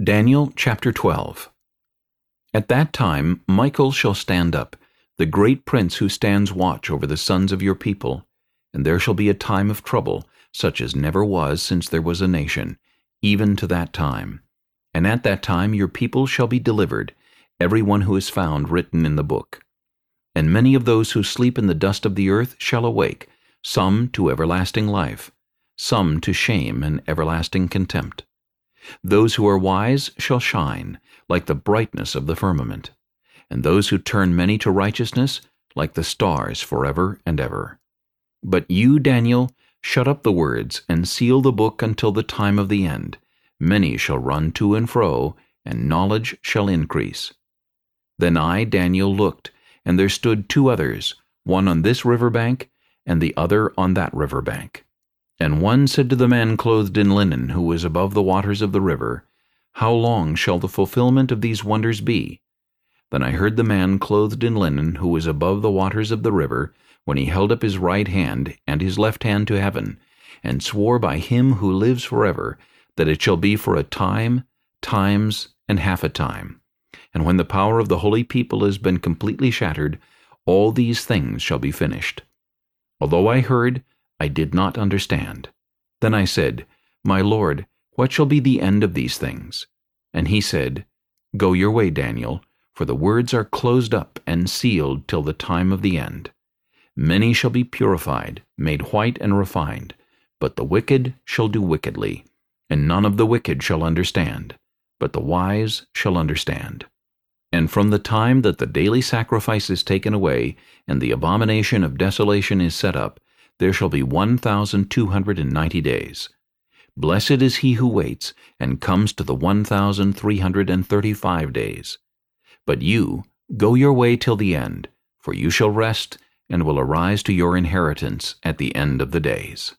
Daniel chapter 12 At that time Michael shall stand up, the great prince who stands watch over the sons of your people, and there shall be a time of trouble, such as never was since there was a nation, even to that time. And at that time your people shall be delivered, every one who is found written in the book. And many of those who sleep in the dust of the earth shall awake, some to everlasting life, some to shame and everlasting contempt. Those who are wise shall shine, like the brightness of the firmament, and those who turn many to righteousness, like the stars forever and ever. But you, Daniel, shut up the words, and seal the book until the time of the end. Many shall run to and fro, and knowledge shall increase. Then I, Daniel, looked, and there stood two others, one on this river bank, and the other on that river bank. And one said to the man clothed in linen, who was above the waters of the river, How long shall the fulfillment of these wonders be? Then I heard the man clothed in linen, who was above the waters of the river, when he held up his right hand and his left hand to heaven, and swore by him who lives forever, that it shall be for a time, times, and half a time. And when the power of the holy people has been completely shattered, all these things shall be finished. Although I heard, I did not understand. Then I said, My Lord, what shall be the end of these things? And he said, Go your way, Daniel, for the words are closed up and sealed till the time of the end. Many shall be purified, made white and refined, but the wicked shall do wickedly, and none of the wicked shall understand, but the wise shall understand. And from the time that the daily sacrifice is taken away, and the abomination of desolation is set up, there shall be one thousand two hundred and ninety days. Blessed is he who waits, and comes to the one thousand three hundred and thirty-five days. But you, go your way till the end, for you shall rest, and will arise to your inheritance at the end of the days.